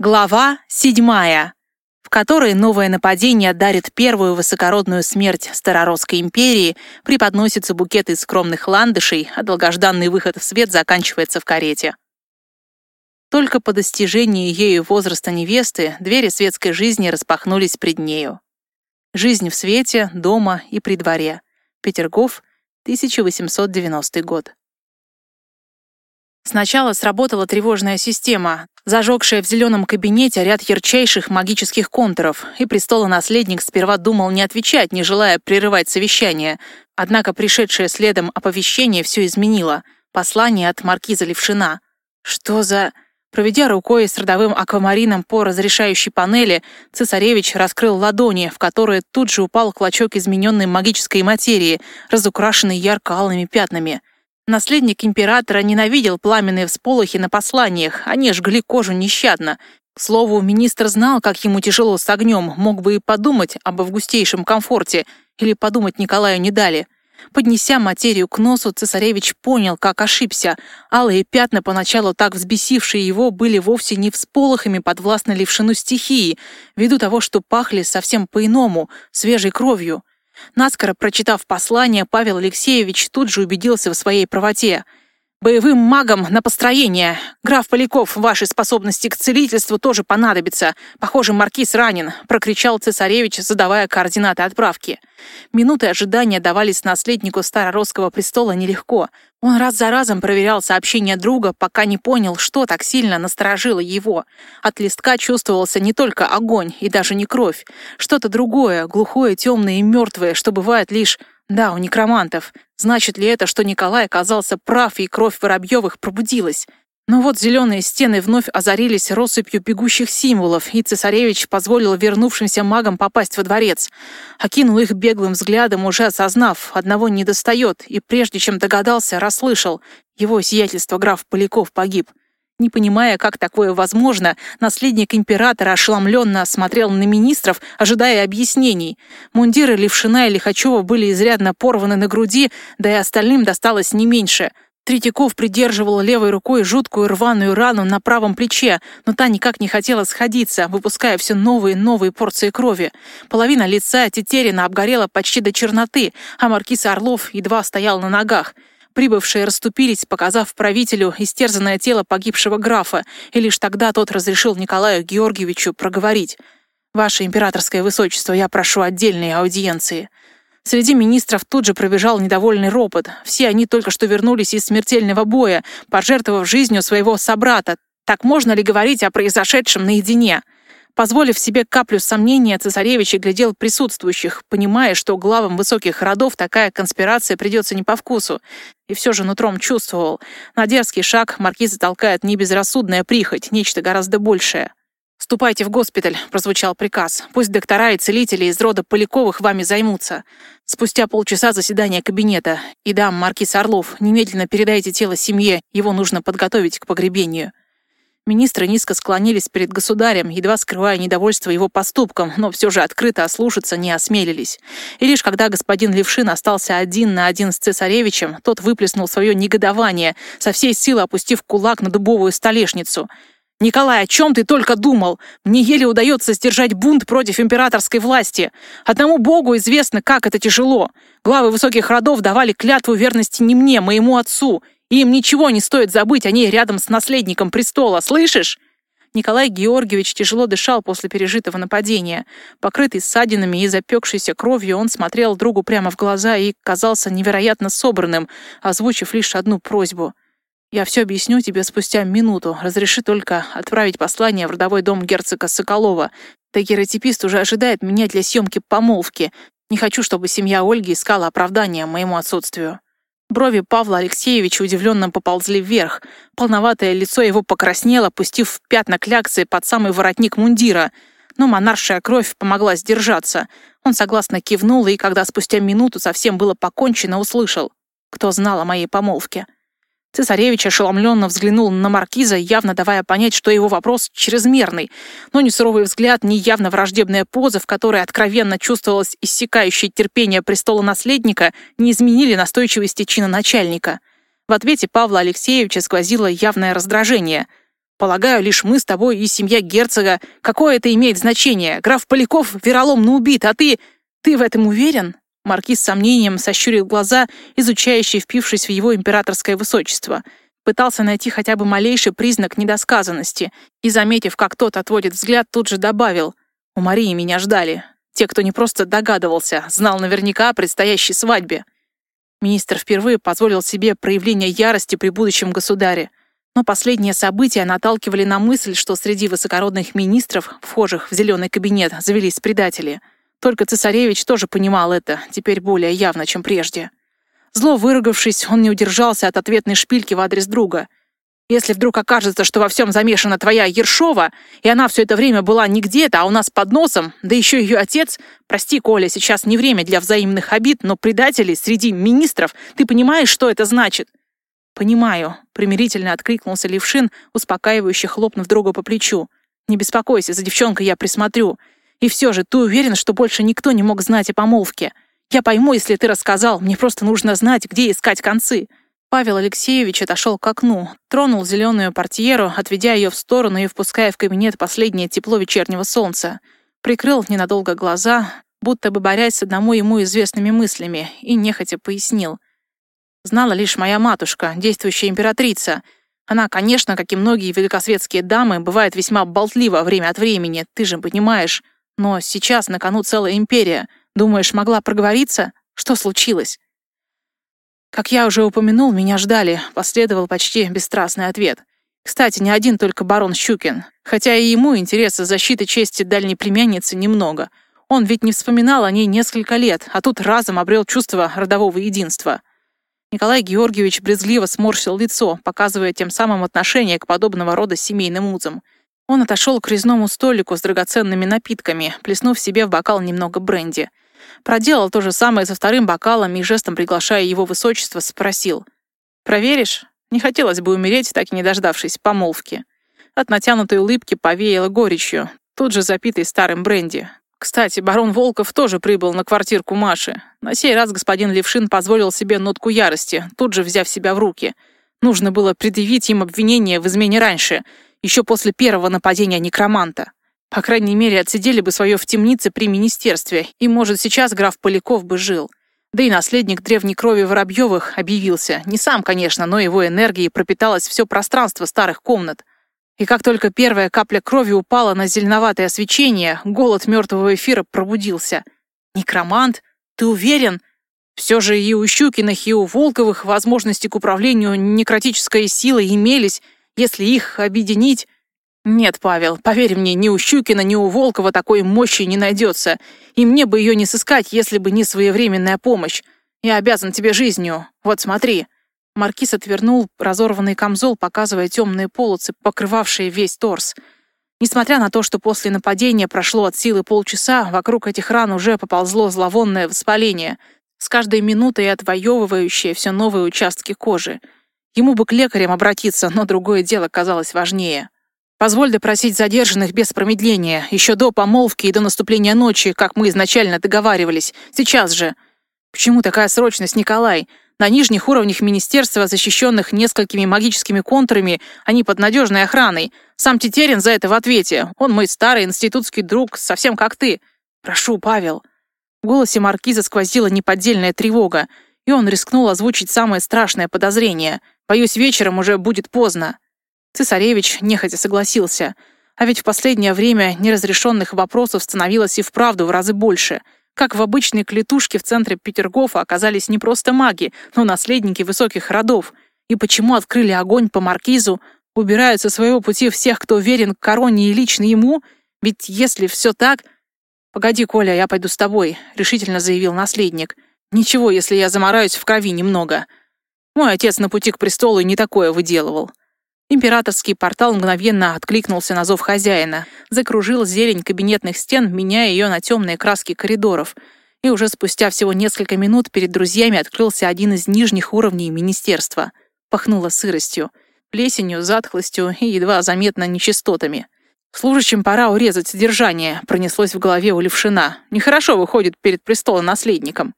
Глава седьмая, в которой новое нападение дарит первую высокородную смерть Староросской империи, преподносится букет из скромных ландышей, а долгожданный выход в свет заканчивается в карете. Только по достижении ею возраста невесты двери светской жизни распахнулись пред нею. Жизнь в свете, дома и при дворе. Петергоф, 1890 год. Сначала сработала тревожная система, зажегшая в зеленом кабинете ряд ярчайших магических контуров, и престолонаследник сперва думал не отвечать, не желая прерывать совещание. Однако пришедшее следом оповещение все изменило. Послание от маркиза Левшина. Что за... Проведя рукой с родовым аквамарином по разрешающей панели, цесаревич раскрыл ладони, в которые тут же упал клочок измененной магической материи, разукрашенный ярко-алыми пятнами — Наследник императора ненавидел пламенные всполохи на посланиях, они жгли кожу нещадно. К слову, министр знал, как ему тяжело с огнем, мог бы и подумать об августейшем комфорте, или подумать Николаю не дали. Поднеся материю к носу, цесаревич понял, как ошибся. Алые пятна, поначалу так взбесившие его, были вовсе не всполохами подвластной левшину стихии, ввиду того, что пахли совсем по-иному, свежей кровью. Наскоро прочитав послание, Павел Алексеевич тут же убедился в своей правоте. «Боевым магам на построение. Граф Поляков, ваши способности к целительству тоже понадобятся. Похоже, маркиз ранен», — прокричал цесаревич, задавая координаты отправки. Минуты ожидания давались наследнику Староросского престола нелегко. Он раз за разом проверял сообщения друга, пока не понял, что так сильно насторожило его. От листка чувствовался не только огонь и даже не кровь. Что-то другое, глухое, темное и мертвое, что бывает лишь... Да, у некромантов. Значит ли это, что Николай оказался прав и кровь Воробьевых пробудилась? Но вот зеленые стены вновь озарились россыпью бегущих символов, и цесаревич позволил вернувшимся магам попасть во дворец. Окинул их беглым взглядом, уже осознав, одного не достает, и прежде чем догадался, расслышал. Его сиятельство граф Поляков погиб. Не понимая, как такое возможно, наследник императора ошеломленно осмотрел на министров, ожидая объяснений. Мундиры Левшина и Лихачева были изрядно порваны на груди, да и остальным досталось не меньше — Третьяков придерживал левой рукой жуткую рваную рану на правом плече, но та никак не хотела сходиться, выпуская все новые и новые порции крови. Половина лица Тетерина обгорела почти до черноты, а маркиз Орлов едва стоял на ногах. Прибывшие расступились, показав правителю истерзанное тело погибшего графа, и лишь тогда тот разрешил Николаю Георгиевичу проговорить. «Ваше императорское высочество, я прошу отдельной аудиенции». Среди министров тут же пробежал недовольный ропот. Все они только что вернулись из смертельного боя, пожертвовав жизнью своего собрата. Так можно ли говорить о произошедшем наедине? Позволив себе каплю сомнения, цесаревич глядел присутствующих, понимая, что главам высоких родов такая конспирация придется не по вкусу. И все же нутром чувствовал. На дерзкий шаг маркиза толкает не безрассудная прихоть, нечто гораздо большее. «Ступайте в госпиталь», — прозвучал приказ. «Пусть доктора и целители из рода Поляковых вами займутся. Спустя полчаса заседания кабинета. И да, маркиз Орлов, немедленно передайте тело семье, его нужно подготовить к погребению». Министры низко склонились перед государем, едва скрывая недовольство его поступком, но все же открыто ослушаться не осмелились. И лишь когда господин Левшин остался один на один с цесаревичем, тот выплеснул свое негодование, со всей силы опустив кулак на дубовую столешницу — «Николай, о чем ты только думал? Мне еле удается сдержать бунт против императорской власти. Одному богу известно, как это тяжело. Главы высоких родов давали клятву верности не мне, моему отцу. Им ничего не стоит забыть о ней рядом с наследником престола, слышишь?» Николай Георгиевич тяжело дышал после пережитого нападения. Покрытый ссадинами и запекшейся кровью, он смотрел другу прямо в глаза и казался невероятно собранным, озвучив лишь одну просьбу — я все объясню тебе спустя минуту. Разреши только отправить послание в родовой дом герцога Соколова. Дагеротипист уже ожидает меня для съемки помолвки. Не хочу, чтобы семья Ольги искала оправдания моему отсутствию». Брови Павла Алексеевича удивленно поползли вверх. Полноватое лицо его покраснело, пустив пятна кляксы под самый воротник мундира. Но монаршая кровь помогла сдержаться. Он согласно кивнул и, когда спустя минуту совсем было покончено, услышал. Кто знал о моей помолвке? Цесаревич ошеломленно взглянул на маркиза, явно давая понять, что его вопрос чрезмерный. Но ни суровый взгляд, ни явно враждебная поза, в которой откровенно чувствовалось иссякающее терпение престола наследника, не изменили настойчивости чина начальника. В ответе Павла Алексеевича сквозило явное раздражение. Полагаю, лишь мы с тобой и семья герцога. Какое это имеет значение? Граф Поляков вероломно убит, а ты... Ты в этом уверен?» Маркиз с сомнением сощурил глаза, изучающий, впившись в его императорское высочество. Пытался найти хотя бы малейший признак недосказанности и, заметив, как тот отводит взгляд, тут же добавил «У Марии меня ждали. Те, кто не просто догадывался, знал наверняка о предстоящей свадьбе». Министр впервые позволил себе проявление ярости при будущем государе. Но последние события наталкивали на мысль, что среди высокородных министров, вхожих в зеленый кабинет, завелись предатели. Только цесаревич тоже понимал это, теперь более явно, чем прежде. Зло выругавшись, он не удержался от ответной шпильки в адрес друга. «Если вдруг окажется, что во всем замешана твоя Ершова, и она все это время была не где-то, а у нас под носом, да еще ее отец... Прости, Коля, сейчас не время для взаимных обид, но предатели среди министров, ты понимаешь, что это значит?» «Понимаю», — примирительно откликнулся Левшин, успокаивающе хлопнув друга по плечу. «Не беспокойся, за девчонкой я присмотрю. И все же, ты уверен, что больше никто не мог знать о помолвке? Я пойму, если ты рассказал, мне просто нужно знать, где искать концы». Павел Алексеевич отошел к окну, тронул зеленую портьеру, отведя ее в сторону и впуская в кабинет последнее тепло вечернего солнца. Прикрыл ненадолго глаза, будто бы борясь с одному ему известными мыслями, и нехотя пояснил — знала лишь моя матушка, действующая императрица. Она, конечно, как и многие великосветские дамы, бывает весьма болтлива время от времени, ты же понимаешь. Но сейчас на кону целая империя. Думаешь, могла проговориться? Что случилось?» «Как я уже упомянул, меня ждали», — последовал почти бесстрастный ответ. Кстати, не один только барон Щукин. Хотя и ему интереса защиты чести дальней племянницы немного. Он ведь не вспоминал о ней несколько лет, а тут разом обрел чувство родового единства. Николай Георгиевич брезгливо сморщил лицо, показывая тем самым отношение к подобного рода семейным узам. Он отошел к резному столику с драгоценными напитками, плеснув себе в бокал немного бренди. Проделал то же самое со вторым бокалом и жестом приглашая его высочество, спросил. «Проверишь? Не хотелось бы умереть, так и не дождавшись помолвки». От натянутой улыбки повеяло горечью, тут же запитой старым бренди. Кстати, барон Волков тоже прибыл на квартирку Маши. На сей раз господин Левшин позволил себе нотку ярости, тут же взяв себя в руки. Нужно было предъявить им обвинение в измене раньше, еще после первого нападения некроманта. По крайней мере, отсидели бы свое в темнице при министерстве, и, может, сейчас граф Поляков бы жил. Да и наследник древней крови Воробьевых объявился. Не сам, конечно, но его энергией пропиталось все пространство старых комнат. И как только первая капля крови упала на зеленоватое свечение, голод мертвого эфира пробудился. «Некромант? Ты уверен?» Все же и у Щукиных, и у Волковых возможности к управлению некротической силой имелись, если их объединить... Нет, Павел, поверь мне, ни у Щукина, ни у Волкова такой мощи не найдется, и мне бы ее не сыскать, если бы не своевременная помощь. Я обязан тебе жизнью. Вот смотри. Маркиз отвернул разорванный камзол, показывая темные полосы, покрывавшие весь торс. Несмотря на то, что после нападения прошло от силы полчаса, вокруг этих ран уже поползло зловонное воспаление, с каждой минутой отвоевывающее все новые участки кожи. Ему бы к лекарям обратиться, но другое дело казалось важнее. «Позволь допросить задержанных без промедления, еще до помолвки и до наступления ночи, как мы изначально договаривались. Сейчас же!» «Почему такая срочность, Николай? На нижних уровнях министерства, защищенных несколькими магическими контурами, они под надежной охраной. Сам Тетерин за это в ответе. Он мой старый институтский друг, совсем как ты. Прошу, Павел». В голосе маркиза сквозила неподдельная тревога, и он рискнул озвучить самое страшное подозрение. «Боюсь, вечером уже будет поздно». Цесаревич нехотя согласился. А ведь в последнее время неразрешенных вопросов становилось и вправду в разы больше — как в обычной клетушке в центре Петергофа оказались не просто маги, но наследники высоких родов. И почему открыли огонь по маркизу, убирают со своего пути всех, кто верен короне и лично ему? Ведь если все так... «Погоди, Коля, я пойду с тобой», — решительно заявил наследник. «Ничего, если я замораюсь в крови немного. Мой отец на пути к престолу не такое выделывал. Императорский портал мгновенно откликнулся на зов хозяина, закружил зелень кабинетных стен, меняя ее на темные краски коридоров. И уже спустя всего несколько минут перед друзьями открылся один из нижних уровней министерства. Пахнуло сыростью, плесенью, затхлостью и едва заметно нечистотами. «Служащим пора урезать содержание», — пронеслось в голове у Левшина. «Нехорошо выходит перед престолонаследником».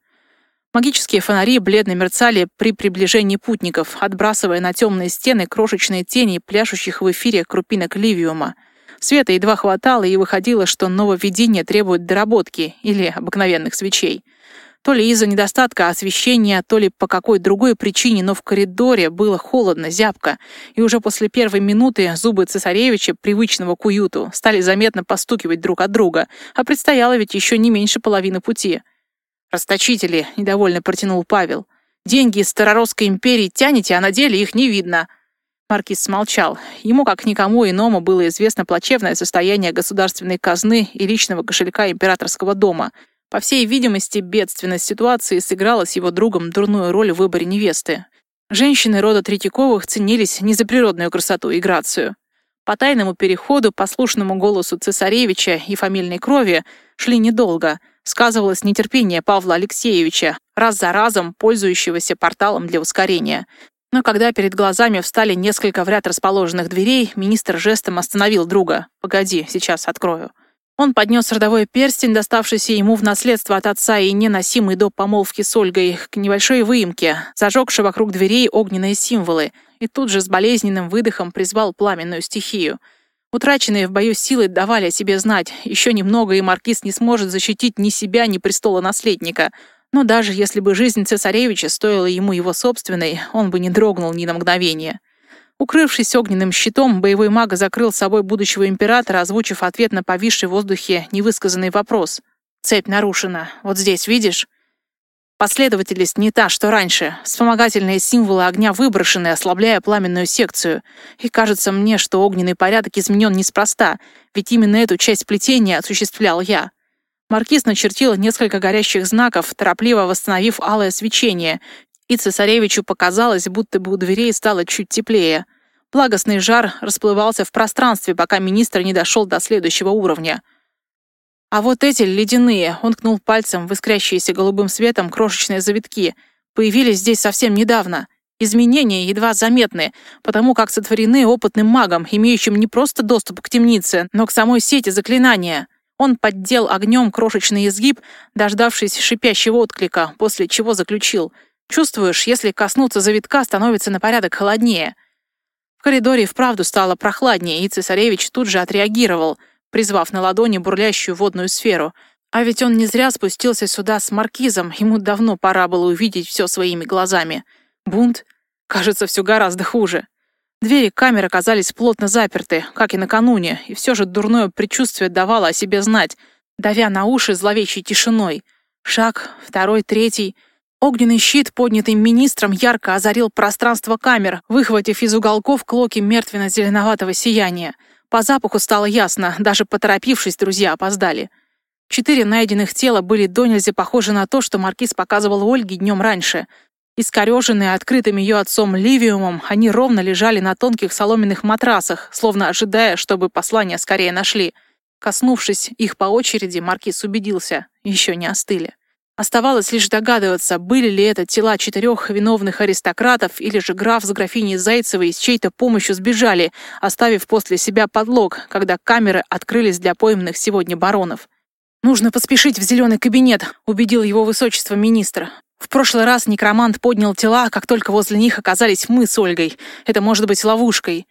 Магические фонари бледно мерцали при приближении путников, отбрасывая на темные стены крошечные тени пляшущих в эфире крупинок ливиума. Света едва хватало, и выходило, что нововведение требует доработки или обыкновенных свечей. То ли из-за недостатка освещения, то ли по какой другой причине, но в коридоре было холодно, зябко, и уже после первой минуты зубы цесаревича, привычного к уюту, стали заметно постукивать друг от друга, а предстояло ведь еще не меньше половины пути. «Расточители», — недовольно протянул Павел. «Деньги из Староросской империи тянете, а на деле их не видно». Маркиз смолчал. Ему, как никому иному, было известно плачевное состояние государственной казны и личного кошелька императорского дома — по всей видимости, бедственность ситуации сыграла с его другом дурную роль в выборе невесты. Женщины рода Третьяковых ценились не за природную красоту и грацию. По тайному переходу, послушному голосу цесаревича и фамильной крови шли недолго. Сказывалось нетерпение Павла Алексеевича, раз за разом пользующегося порталом для ускорения. Но когда перед глазами встали несколько в ряд расположенных дверей, министр жестом остановил друга. «Погоди, сейчас открою». Он поднес родовой перстень, доставшийся ему в наследство от отца и неносимый до помолвки с Ольгой, к небольшой выемке, зажегший вокруг дверей огненные символы, и тут же с болезненным выдохом призвал пламенную стихию. Утраченные в бою силы давали о себе знать. Еще немного, и маркиз не сможет защитить ни себя, ни престола наследника. Но даже если бы жизнь цесаревича стоила ему его собственной, он бы не дрогнул ни на мгновение. Укрывшись огненным щитом, боевой маг закрыл собой будущего императора, озвучив ответ на повисший в воздухе невысказанный вопрос. «Цепь нарушена. Вот здесь, видишь?» Последовательность не та, что раньше. Вспомогательные символы огня выброшены, ослабляя пламенную секцию. И кажется мне, что огненный порядок изменен неспроста, ведь именно эту часть плетения осуществлял я. Маркиз начертил несколько горящих знаков, торопливо восстановив алое свечение, и цесаревичу показалось, будто бы у дверей стало чуть теплее. Благостный жар расплывался в пространстве, пока министр не дошел до следующего уровня. А вот эти ледяные, он ткнул пальцем в искрящиеся голубым светом крошечные завитки, появились здесь совсем недавно. Изменения едва заметны, потому как сотворены опытным магом, имеющим не просто доступ к темнице, но к самой сети заклинания. Он поддел огнем крошечный изгиб, дождавшись шипящего отклика, после чего заключил. Чувствуешь, если коснуться завитка, становится на порядок холоднее. В коридоре вправду стало прохладнее, и цесаревич тут же отреагировал, призвав на ладони бурлящую водную сферу. А ведь он не зря спустился сюда с маркизом, ему давно пора было увидеть все своими глазами. Бунт? Кажется, все гораздо хуже. Двери камер оказались плотно заперты, как и накануне, и все же дурное предчувствие давало о себе знать, давя на уши зловещей тишиной. Шаг, второй, третий — Огненный щит, поднятый министром, ярко озарил пространство камер, выхватив из уголков клоки мертвенно-зеленоватого сияния. По запаху стало ясно, даже поторопившись, друзья опоздали. Четыре найденных тела были до нельзя похожи на то, что маркиз показывал Ольге днем раньше. Искореженные открытым ее отцом ливиумом, они ровно лежали на тонких соломенных матрасах, словно ожидая, чтобы послание скорее нашли. Коснувшись их по очереди, маркиз убедился, еще не остыли. Оставалось лишь догадываться, были ли это тела четырех виновных аристократов или же граф с графиней Зайцевой с чьей-то помощью сбежали, оставив после себя подлог, когда камеры открылись для пойманных сегодня баронов. «Нужно поспешить в зеленый кабинет», — убедил его высочество министра. В прошлый раз некромант поднял тела, как только возле них оказались мы с Ольгой. Это может быть ловушкой.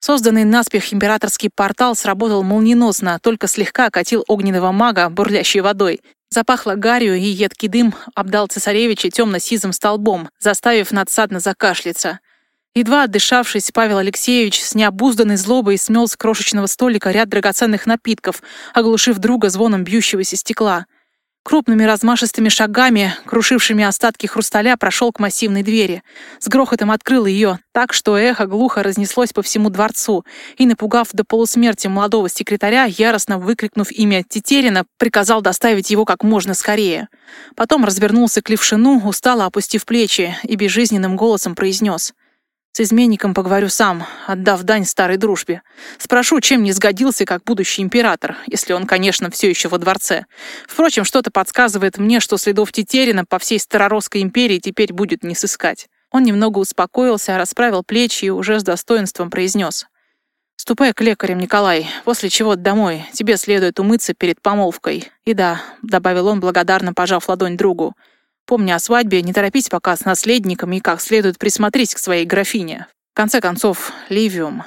Созданный наспех императорский портал сработал молниеносно, только слегка катил огненного мага, бурлящей водой. Запахло гарью, и едкий дым обдал цесаревича темно-сизым столбом, заставив надсадно закашляться. Едва отдышавшись, Павел Алексеевич с необузданной злобой смел с крошечного столика ряд драгоценных напитков, оглушив друга звоном бьющегося стекла. Крупными размашистыми шагами, крушившими остатки хрусталя, прошел к массивной двери. С грохотом открыл ее, так что эхо глухо разнеслось по всему дворцу, и, напугав до полусмерти молодого секретаря, яростно выкрикнув имя Тетерина, приказал доставить его как можно скорее. Потом развернулся к Левшину, устало опустив плечи, и безжизненным голосом произнес — с изменником поговорю сам, отдав дань старой дружбе. Спрошу, чем не сгодился как будущий император, если он, конечно, все еще во дворце. Впрочем, что-то подсказывает мне, что следов Тетерина по всей Староросской империи теперь будет не сыскать. Он немного успокоился, расправил плечи и уже с достоинством произнес. «Ступай к лекарям, Николай, после чего домой. Тебе следует умыться перед помолвкой. И да», — добавил он, благодарно пожав ладонь другу, Помня о свадьбе, не торопись пока с наследником и как следует присмотреть к своей графине. В конце концов, Ливиум.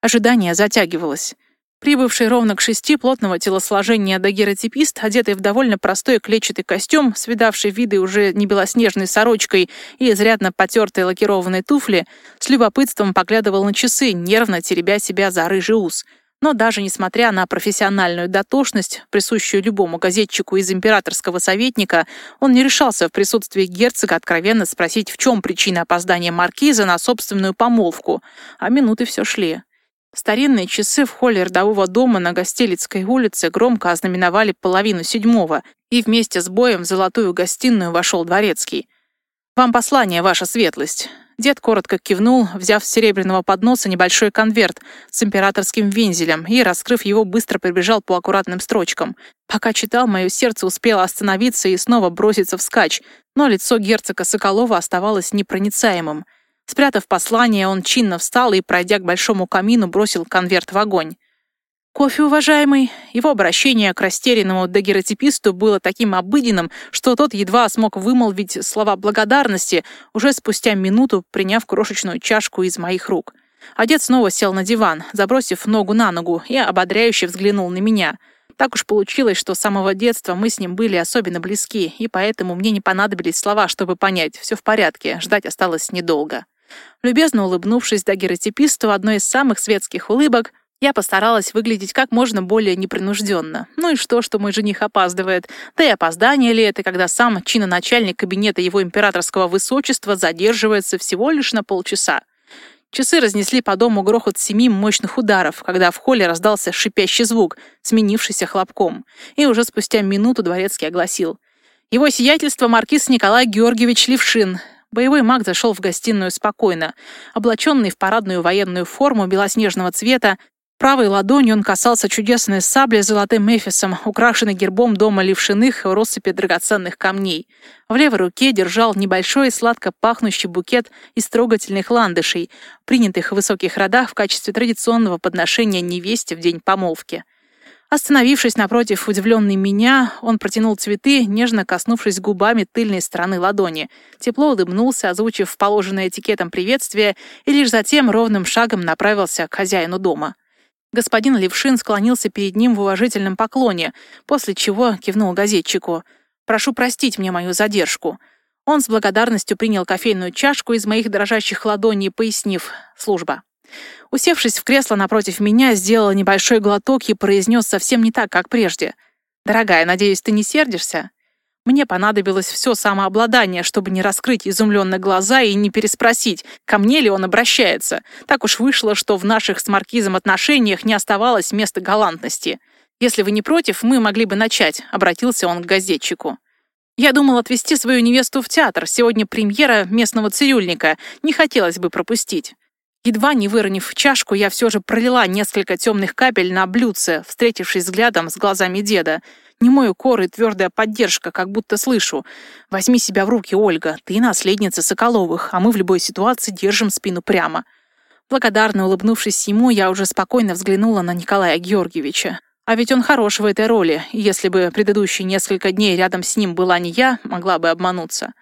Ожидание затягивалось. Прибывший ровно к шести плотного телосложения дагеротипист, одетый в довольно простой клетчатый костюм, свидавший виды уже не белоснежной сорочкой и изрядно потертые лакированные туфли, с любопытством поглядывал на часы, нервно теребя себя за рыжий ус. Но даже несмотря на профессиональную дотошность, присущую любому газетчику из императорского советника, он не решался в присутствии герцога откровенно спросить, в чем причина опоздания маркиза на собственную помолвку, а минуты все шли. Старинные часы в холле родового дома на Гостелицкой улице громко ознаменовали половину седьмого, и вместе с боем в золотую гостиную вошел дворецкий. «Вам послание, ваша светлость». Дед коротко кивнул, взяв с серебряного подноса небольшой конверт с императорским вензелем и, раскрыв его, быстро прибежал по аккуратным строчкам. Пока читал, мое сердце успело остановиться и снова броситься вскачь, но лицо герцога Соколова оставалось непроницаемым — Спрятав послание, он чинно встал и, пройдя к большому камину, бросил конверт в огонь. «Кофе, уважаемый!» Его обращение к растерянному дагеротиписту было таким обыденным, что тот едва смог вымолвить слова благодарности, уже спустя минуту приняв крошечную чашку из моих рук. Одет снова сел на диван, забросив ногу на ногу, и ободряюще взглянул на меня. Так уж получилось, что с самого детства мы с ним были особенно близки, и поэтому мне не понадобились слова, чтобы понять, все в порядке, ждать осталось недолго. Любезно улыбнувшись дагеротиписту одной из самых светских улыбок, я постаралась выглядеть как можно более непринужденно. Ну и что, что мой жених опаздывает? Да и опоздание ли это, когда сам чиноначальник кабинета его императорского высочества задерживается всего лишь на полчаса? Часы разнесли по дому грохот семи мощных ударов, когда в холле раздался шипящий звук, сменившийся хлопком. И уже спустя минуту дворецкий огласил. Его сиятельство маркиз Николай Георгиевич Левшин, Боевой маг зашел в гостиную спокойно. Облаченный в парадную военную форму белоснежного цвета, правой ладонью он касался чудесной сабли с золотым эфисом, украшенной гербом дома Левшиных в россыпи драгоценных камней. В левой руке держал небольшой сладко пахнущий букет из трогательных ландышей, принятых в высоких родах в качестве традиционного подношения невесте в день помолвки. Остановившись напротив удивленной меня, он протянул цветы, нежно коснувшись губами тыльной стороны ладони. Тепло улыбнулся, озвучив положенное этикетом приветствие, и лишь затем ровным шагом направился к хозяину дома. Господин Левшин склонился перед ним в уважительном поклоне, после чего кивнул газетчику. «Прошу простить мне мою задержку». Он с благодарностью принял кофейную чашку из моих дрожащих ладоней, пояснив «служба». Усевшись в кресло напротив меня, сделал небольшой глоток и произнес совсем не так, как прежде. «Дорогая, надеюсь, ты не сердишься?» Мне понадобилось все самообладание, чтобы не раскрыть изумленно глаза и не переспросить, ко мне ли он обращается. Так уж вышло, что в наших с Маркизом отношениях не оставалось места галантности. «Если вы не против, мы могли бы начать», — обратился он к газетчику. «Я думал отвезти свою невесту в театр. Сегодня премьера местного цирюльника. Не хотелось бы пропустить». Едва не выронив чашку, я все же пролила несколько темных капель на блюдце, встретившись взглядом с глазами деда. Не мой укор и твердая поддержка, как будто слышу. «Возьми себя в руки, Ольга. Ты наследница Соколовых, а мы в любой ситуации держим спину прямо». Благодарно улыбнувшись ему, я уже спокойно взглянула на Николая Георгиевича. А ведь он хорош в этой роли, если бы предыдущие несколько дней рядом с ним была не я, могла бы обмануться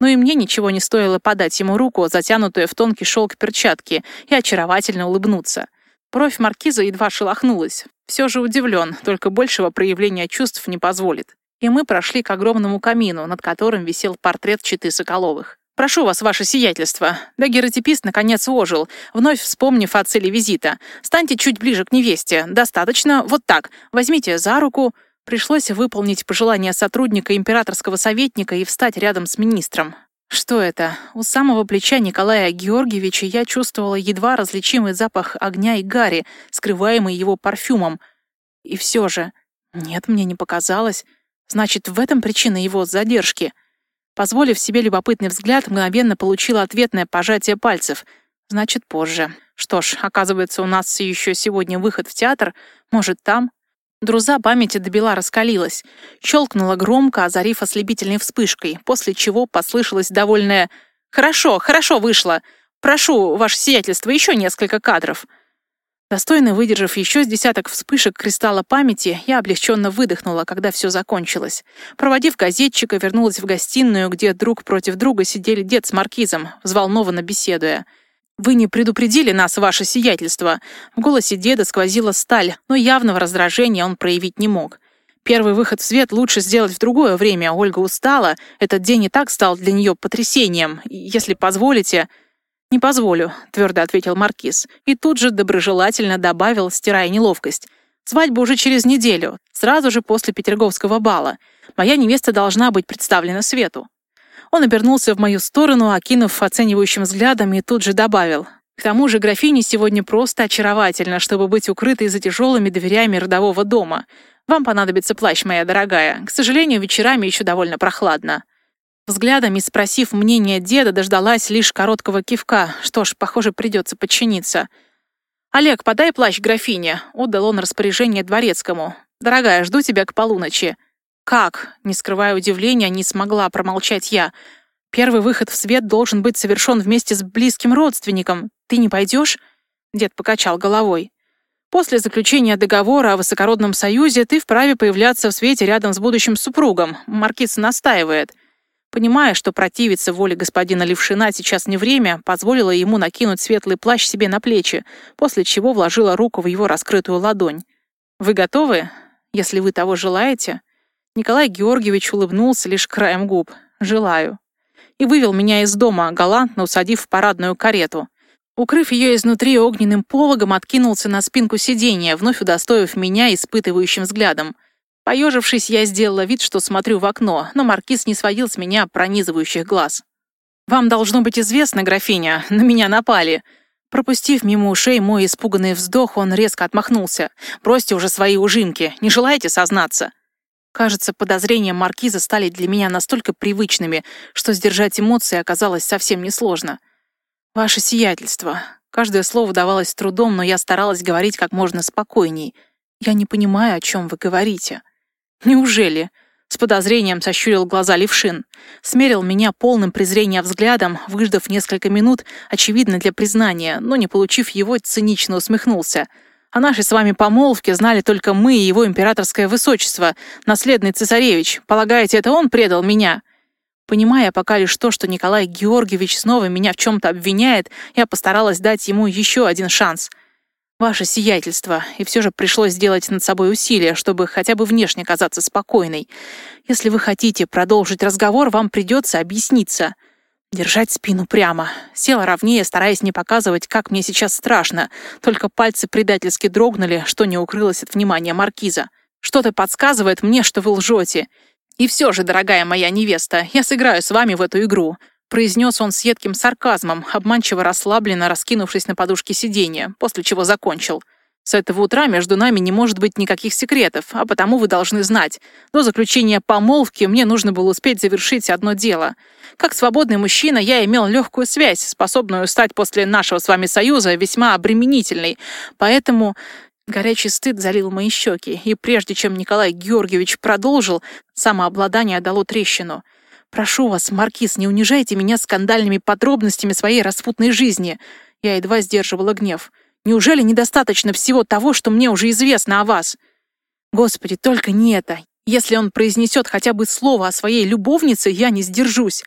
но и мне ничего не стоило подать ему руку, затянутую в тонкий шелк перчатки, и очаровательно улыбнуться. Бровь маркиза едва шелохнулась. Все же удивлен, только большего проявления чувств не позволит. И мы прошли к огромному камину, над которым висел портрет Читы Соколовых. «Прошу вас, ваше сиятельство». Да геротипист наконец ожил, вновь вспомнив о цели визита. «Станьте чуть ближе к невесте. Достаточно. Вот так. Возьмите за руку». Пришлось выполнить пожелание сотрудника императорского советника и встать рядом с министром. Что это? У самого плеча Николая Георгиевича я чувствовала едва различимый запах огня и гари, скрываемый его парфюмом. И все же... Нет, мне не показалось. Значит, в этом причина его задержки. Позволив себе любопытный взгляд, мгновенно получила ответное пожатие пальцев. Значит, позже. Что ж, оказывается, у нас еще сегодня выход в театр. Может, там? Друза памяти добила раскалилась. Щелкнула громко, озарив ослепительной вспышкой, после чего послышалось довольное «Хорошо, хорошо вышло. Прошу, ваше сиятельство, еще несколько кадров». Достойно выдержав еще с десяток вспышек кристалла памяти, я облегченно выдохнула, когда все закончилось. Проводив газетчика, вернулась в гостиную, где друг против друга сидели дед с маркизом, взволнованно беседуя. «Вы не предупредили нас, ваше сиятельство?» В голосе деда сквозила сталь, но явного раздражения он проявить не мог. Первый выход в свет лучше сделать в другое время. Ольга устала. Этот день и так стал для нее потрясением. Если позволите... «Не позволю», — твердо ответил Маркиз. И тут же доброжелательно добавил, стирая неловкость. «Свадьба уже через неделю, сразу же после Петерговского бала. Моя невеста должна быть представлена свету». Он обернулся в мою сторону, окинув оценивающим взглядом, и тут же добавил. «К тому же графиня сегодня просто очаровательна, чтобы быть укрытой за тяжелыми дверями родового дома. Вам понадобится плащ, моя дорогая. К сожалению, вечерами еще довольно прохладно». Взглядами спросив мнения деда, дождалась лишь короткого кивка. Что ж, похоже, придется подчиниться. «Олег, подай плащ графине», — отдал он распоряжение дворецкому. «Дорогая, жду тебя к полуночи». «Как?» — не скрывая удивления, не смогла промолчать я. «Первый выход в свет должен быть совершен вместе с близким родственником. Ты не пойдешь?» Дед покачал головой. «После заключения договора о высокородном союзе ты вправе появляться в свете рядом с будущим супругом. Маркиз настаивает». Понимая, что противиться воле господина Левшина сейчас не время, позволила ему накинуть светлый плащ себе на плечи, после чего вложила руку в его раскрытую ладонь. «Вы готовы? Если вы того желаете?» Николай Георгиевич улыбнулся лишь краем губ. «Желаю». И вывел меня из дома, галантно усадив в парадную карету. Укрыв ее изнутри огненным пологом, откинулся на спинку сиденья, вновь удостоив меня испытывающим взглядом. Поежившись, я сделала вид, что смотрю в окно, но маркиз не сводил с меня пронизывающих глаз. «Вам должно быть известно, графиня, на меня напали». Пропустив мимо ушей мой испуганный вздох, он резко отмахнулся. «Бросьте уже свои ужимки, не желаете сознаться?» Кажется, подозрения маркиза стали для меня настолько привычными, что сдержать эмоции оказалось совсем несложно. «Ваше сиятельство». Каждое слово давалось трудом, но я старалась говорить как можно спокойней. «Я не понимаю, о чем вы говорите». «Неужели?» С подозрением сощурил глаза Левшин. Смерил меня полным презрения взглядом, выждав несколько минут, очевидно для признания, но, не получив его, цинично усмехнулся. О нашей с вами помолвке знали только мы и его императорское высочество, наследный цесаревич. Полагаете, это он предал меня?» Понимая пока лишь то, что Николай Георгиевич снова меня в чем-то обвиняет, я постаралась дать ему еще один шанс — Ваше сиятельство, и все же пришлось сделать над собой усилие, чтобы хотя бы внешне казаться спокойной. Если вы хотите продолжить разговор, вам придется объясниться. Держать спину прямо. Села ровнее, стараясь не показывать, как мне сейчас страшно. Только пальцы предательски дрогнули, что не укрылось от внимания маркиза. Что-то подсказывает мне, что вы лжете. И все же, дорогая моя невеста, я сыграю с вами в эту игру произнес он с едким сарказмом, обманчиво расслабленно раскинувшись на подушке сиденья, после чего закончил. «С этого утра между нами не может быть никаких секретов, а потому вы должны знать. До заключения помолвки мне нужно было успеть завершить одно дело. Как свободный мужчина я имел легкую связь, способную стать после нашего с вами союза весьма обременительной. Поэтому Горячий стыд залил мои щеки, и прежде чем Николай Георгиевич продолжил, самообладание дало трещину. «Прошу вас, Маркиз, не унижайте меня скандальными подробностями своей распутной жизни!» Я едва сдерживала гнев. «Неужели недостаточно всего того, что мне уже известно о вас?» «Господи, только не это! Если он произнесет хотя бы слово о своей любовнице, я не сдержусь!»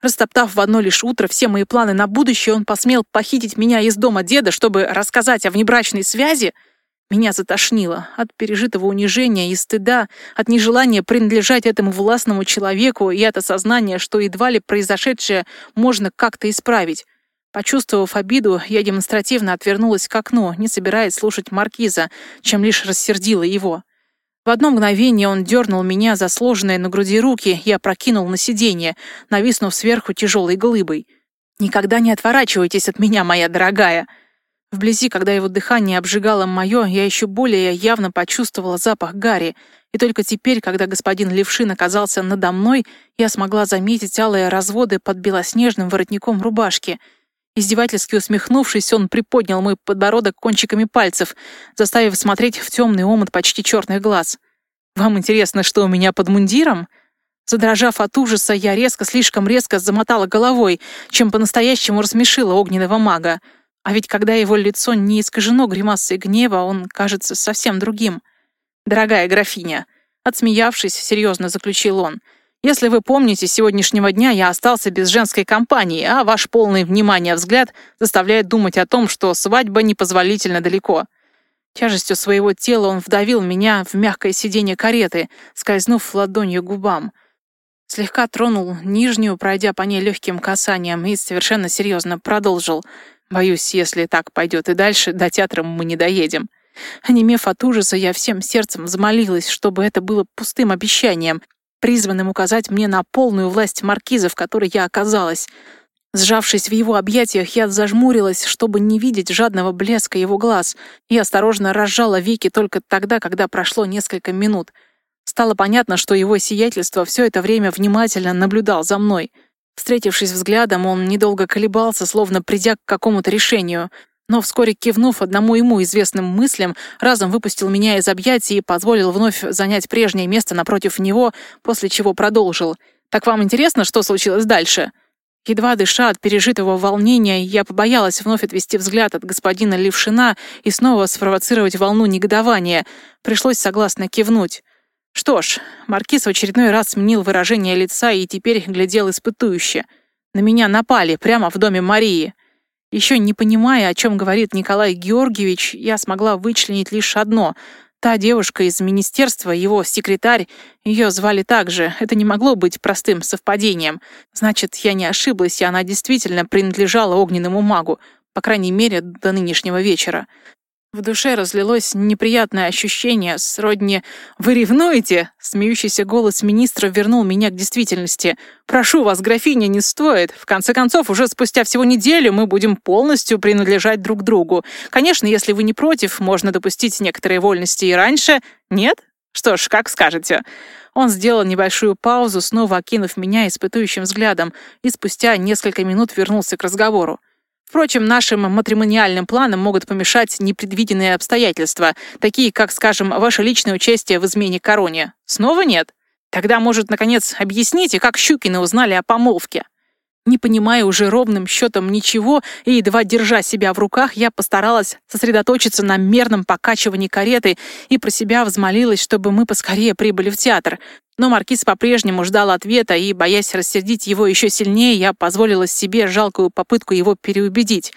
Растоптав в одно лишь утро все мои планы на будущее, он посмел похитить меня из дома деда, чтобы рассказать о внебрачной связи — меня затошнило от пережитого унижения и стыда, от нежелания принадлежать этому властному человеку и от осознания, что едва ли произошедшее можно как-то исправить. Почувствовав обиду, я демонстративно отвернулась к окну, не собираясь слушать маркиза, чем лишь рассердила его. В одно мгновение он дернул меня за сложенные на груди руки и опрокинул на сиденье, нависнув сверху тяжелой глыбой. «Никогда не отворачивайтесь от меня, моя дорогая!» Вблизи, когда его дыхание обжигало мое, я еще более явно почувствовала запах гари, и только теперь, когда господин Левшин оказался надо мной, я смогла заметить алые разводы под белоснежным воротником рубашки. Издевательски усмехнувшись, он приподнял мой подбородок кончиками пальцев, заставив смотреть в темный омут почти черных глаз. «Вам интересно, что у меня под мундиром?» Задрожав от ужаса, я резко, слишком резко замотала головой, чем по-настоящему рассмешила огненного мага. А ведь когда его лицо не искажено гримасой гнева, он кажется совсем другим. «Дорогая графиня», — отсмеявшись, серьезно заключил он, «если вы помните, с сегодняшнего дня я остался без женской компании, а ваш полный внимания взгляд заставляет думать о том, что свадьба непозволительно далеко». Тяжестью своего тела он вдавил меня в мягкое сиденье кареты, скользнув ладонью губам. Слегка тронул нижнюю, пройдя по ней легким касанием, и совершенно серьезно продолжил. «Боюсь, если так пойдет и дальше, до театра мы не доедем». Онемев от ужаса, я всем сердцем взмолилась, чтобы это было пустым обещанием, призванным указать мне на полную власть маркиза, в которой я оказалась. Сжавшись в его объятиях, я зажмурилась, чтобы не видеть жадного блеска его глаз, и осторожно разжала веки только тогда, когда прошло несколько минут. Стало понятно, что его сиятельство все это время внимательно наблюдал за мной. Встретившись взглядом, он недолго колебался, словно придя к какому-то решению, но вскоре кивнув одному ему известным мыслям, разом выпустил меня из объятий и позволил вновь занять прежнее место напротив него, после чего продолжил. «Так вам интересно, что случилось дальше?» Едва дыша от пережитого волнения, я побоялась вновь отвести взгляд от господина Левшина и снова спровоцировать волну негодования. Пришлось согласно кивнуть. Что ж, маркиз в очередной раз сменил выражение лица и теперь глядел испытующе. На меня напали прямо в доме Марии. Еще не понимая, о чем говорит Николай Георгиевич, я смогла вычленить лишь одно — Та девушка из министерства, его секретарь, ее звали так же. Это не могло быть простым совпадением. Значит, я не ошиблась, и она действительно принадлежала огненному магу, по крайней мере, до нынешнего вечера. В душе разлилось неприятное ощущение, сродни «Вы ревнуете?» Смеющийся голос министра вернул меня к действительности. «Прошу вас, графиня, не стоит. В конце концов, уже спустя всего неделю мы будем полностью принадлежать друг другу. Конечно, если вы не против, можно допустить некоторые вольности и раньше. Нет? Что ж, как скажете». Он сделал небольшую паузу, снова окинув меня испытующим взглядом, и спустя несколько минут вернулся к разговору. Впрочем, нашим матримониальным планам могут помешать непредвиденные обстоятельства, такие как, скажем, ваше личное участие в измене короне. Снова нет? Тогда, может, наконец, объясните, как Щукины узнали о помолвке? Не понимая уже ровным счетом ничего и едва держа себя в руках, я постаралась сосредоточиться на мерном покачивании кареты и про себя взмолилась, чтобы мы поскорее прибыли в театр. Но маркиз по-прежнему ждал ответа, и, боясь рассердить его еще сильнее, я позволила себе жалкую попытку его переубедить.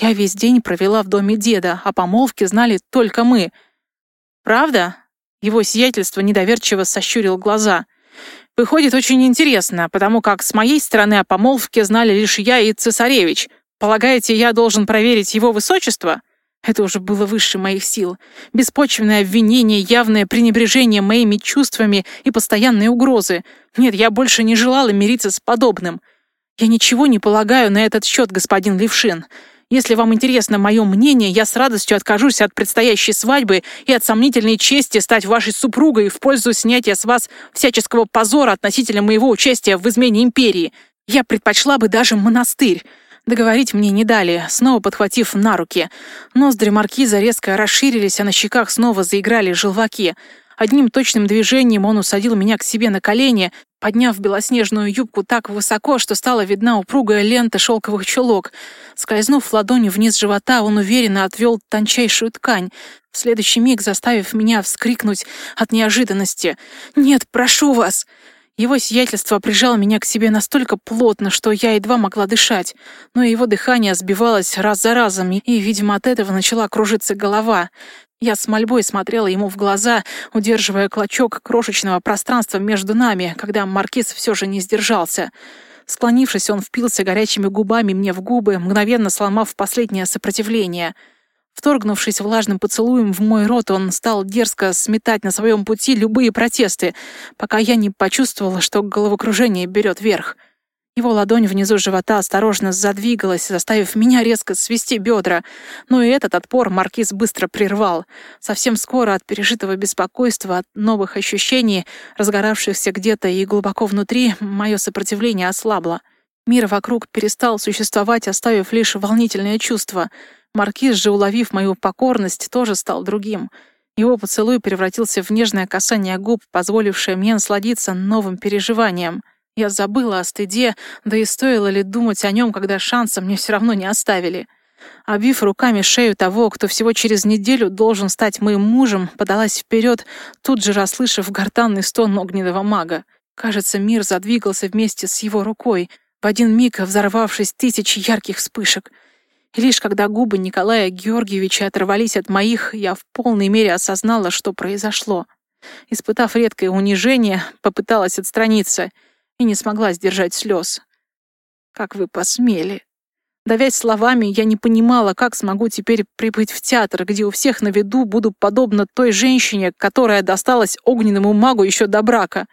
Я весь день провела в доме деда, а помолвки знали только мы. «Правда?» Его сиятельство недоверчиво сощурил глаза — Выходит очень интересно, потому как с моей стороны о помолвке знали лишь я и цесаревич. Полагаете, я должен проверить его высочество? Это уже было выше моих сил. Беспочвенное обвинение, явное пренебрежение моими чувствами и постоянные угрозы. Нет, я больше не желала мириться с подобным. Я ничего не полагаю на этот счет, господин Левшин. Если вам интересно мое мнение, я с радостью откажусь от предстоящей свадьбы и от сомнительной чести стать вашей супругой в пользу снятия с вас всяческого позора относительно моего участия в измене империи. Я предпочла бы даже монастырь. Договорить мне не дали, снова подхватив на руки. Ноздри маркиза резко расширились, а на щеках снова заиграли желваки. Одним точным движением он усадил меня к себе на колени, подняв белоснежную юбку так высоко, что стала видна упругая лента шелковых чулок. Скользнув ладонью вниз живота, он уверенно отвел тончайшую ткань, в следующий миг заставив меня вскрикнуть от неожиданности. «Нет, прошу вас!» Его сиятельство прижало меня к себе настолько плотно, что я едва могла дышать, но его дыхание сбивалось раз за разом, и, видимо, от этого начала кружиться голова. Я с мольбой смотрела ему в глаза, удерживая клочок крошечного пространства между нами, когда маркиз все же не сдержался. Склонившись, он впился горячими губами мне в губы, мгновенно сломав последнее сопротивление. Вторгнувшись влажным поцелуем в мой рот, он стал дерзко сметать на своем пути любые протесты, пока я не почувствовала, что головокружение берет верх — его ладонь внизу живота осторожно задвигалась, заставив меня резко свести бедра. Но и этот отпор маркиз быстро прервал. Совсем скоро от пережитого беспокойства, от новых ощущений, разгоравшихся где-то и глубоко внутри, мое сопротивление ослабло. Мир вокруг перестал существовать, оставив лишь волнительное чувство. Маркиз же, уловив мою покорность, тоже стал другим. Его поцелуй превратился в нежное касание губ, позволившее мне насладиться новым переживанием — я забыла о стыде, да и стоило ли думать о нем, когда шанса мне все равно не оставили. Обвив руками шею того, кто всего через неделю должен стать моим мужем, подалась вперед, тут же расслышав гортанный стон огненного мага. Кажется, мир задвигался вместе с его рукой, в один миг взорвавшись тысячи ярких вспышек. И лишь когда губы Николая Георгиевича оторвались от моих, я в полной мере осознала, что произошло. Испытав редкое унижение, попыталась отстраниться и не смогла сдержать слез. «Как вы посмели!» Давясь словами, я не понимала, как смогу теперь прибыть в театр, где у всех на виду буду подобна той женщине, которая досталась огненному магу еще до брака.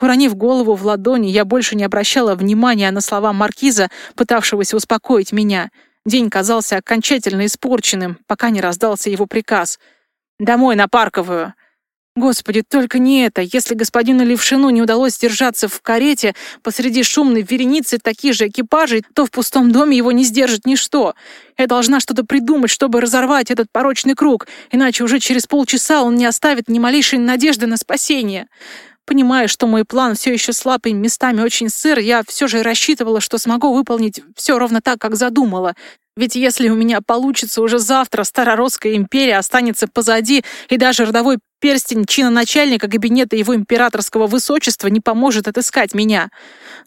Уронив голову в ладони, я больше не обращала внимания на слова маркиза, пытавшегося успокоить меня. День казался окончательно испорченным, пока не раздался его приказ. «Домой на Парковую!» Господи, только не это. Если господину Левшину не удалось держаться в карете посреди шумной вереницы таких же экипажей, то в пустом доме его не сдержит ничто. Я должна что-то придумать, чтобы разорвать этот порочный круг, иначе уже через полчаса он не оставит ни малейшей надежды на спасение. Понимая, что мой план все еще слаб и местами очень сыр, я все же рассчитывала, что смогу выполнить все ровно так, как задумала. Ведь если у меня получится уже завтра, Староросская империя останется позади, и даже родовой перстень чина начальника кабинета его императорского высочества не поможет отыскать меня.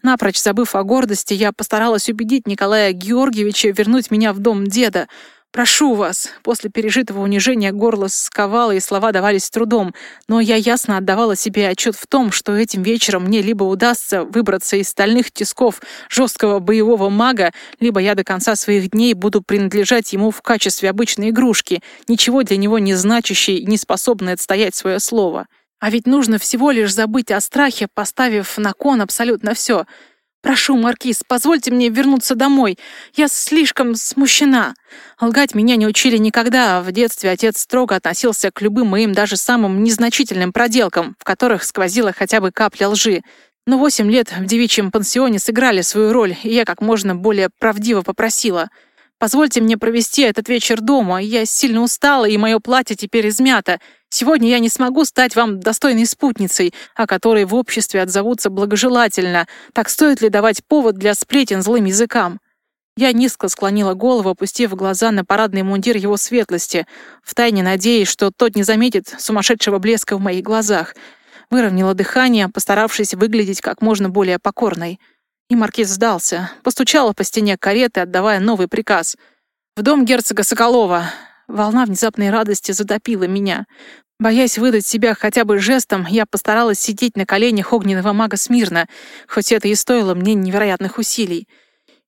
Напрочь забыв о гордости, я постаралась убедить Николая Георгиевича вернуть меня в дом деда. «Прошу вас!» После пережитого унижения горло сковало, и слова давались с трудом, но я ясно отдавала себе отчет в том, что этим вечером мне либо удастся выбраться из стальных тисков жесткого боевого мага, либо я до конца своих дней буду принадлежать ему в качестве обычной игрушки, ничего для него не значащей и не способной отстоять свое слово. А ведь нужно всего лишь забыть о страхе, поставив на кон абсолютно все — «Прошу, Маркиз, позвольте мне вернуться домой. Я слишком смущена». Лгать меня не учили никогда, в детстве отец строго относился к любым моим даже самым незначительным проделкам, в которых сквозила хотя бы капля лжи. Но восемь лет в девичьем пансионе сыграли свою роль, и я как можно более правдиво попросила — Позвольте мне провести этот вечер дома. Я сильно устала, и мое платье теперь измято. Сегодня я не смогу стать вам достойной спутницей, о которой в обществе отзовутся благожелательно. Так стоит ли давать повод для сплетен злым языкам?» Я низко склонила голову, опустив глаза на парадный мундир его светлости, втайне надеясь, что тот не заметит сумасшедшего блеска в моих глазах. Выровняла дыхание, постаравшись выглядеть как можно более покорной. И маркиз сдался, постучала по стене кареты, отдавая новый приказ. «В дом герцога Соколова!» Волна внезапной радости затопила меня. Боясь выдать себя хотя бы жестом, я постаралась сидеть на коленях огненного мага смирно, хоть это и стоило мне невероятных усилий.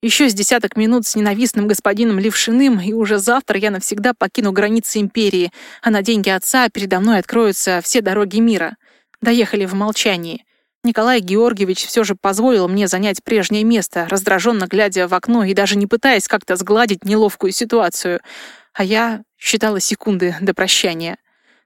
Еще с десяток минут с ненавистным господином Левшиным, и уже завтра я навсегда покину границы империи, а на деньги отца передо мной откроются все дороги мира. Доехали в молчании. Николай Георгиевич все же позволил мне занять прежнее место, раздраженно глядя в окно и даже не пытаясь как-то сгладить неловкую ситуацию. А я считала секунды до прощания.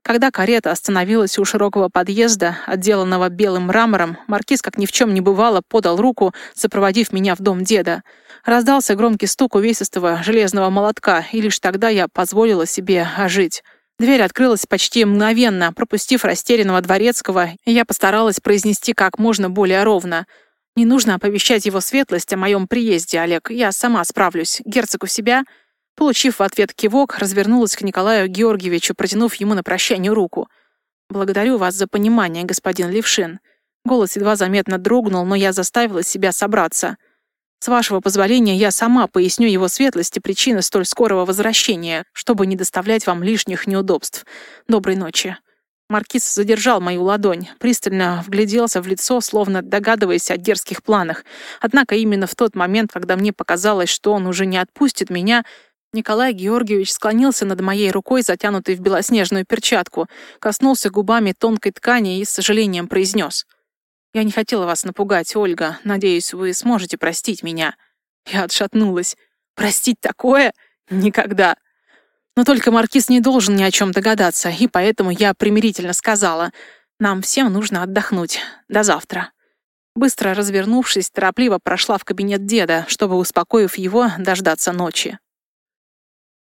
Когда карета остановилась у широкого подъезда, отделанного белым мрамором, маркиз, как ни в чем не бывало, подал руку, сопроводив меня в дом деда. Раздался громкий стук увесистого железного молотка, и лишь тогда я позволила себе ожить. Дверь открылась почти мгновенно, пропустив растерянного дворецкого, я постаралась произнести как можно более ровно. «Не нужно оповещать его светлость о моем приезде, Олег. Я сама справлюсь. Герцог у себя?» Получив в ответ кивок, развернулась к Николаю Георгиевичу, протянув ему на прощание руку. «Благодарю вас за понимание, господин Левшин». Голос едва заметно дрогнул, но я заставила себя собраться. С вашего позволения, я сама поясню его светлости причины столь скорого возвращения, чтобы не доставлять вам лишних неудобств. Доброй ночи». Маркиз задержал мою ладонь, пристально вгляделся в лицо, словно догадываясь о дерзких планах. Однако именно в тот момент, когда мне показалось, что он уже не отпустит меня, Николай Георгиевич склонился над моей рукой, затянутой в белоснежную перчатку, коснулся губами тонкой ткани и с сожалением произнес. Я не хотела вас напугать, Ольга. Надеюсь, вы сможете простить меня». Я отшатнулась. «Простить такое? Никогда». Но только Маркиз не должен ни о чем догадаться, и поэтому я примирительно сказала, «Нам всем нужно отдохнуть. До завтра». Быстро развернувшись, торопливо прошла в кабинет деда, чтобы, успокоив его, дождаться ночи.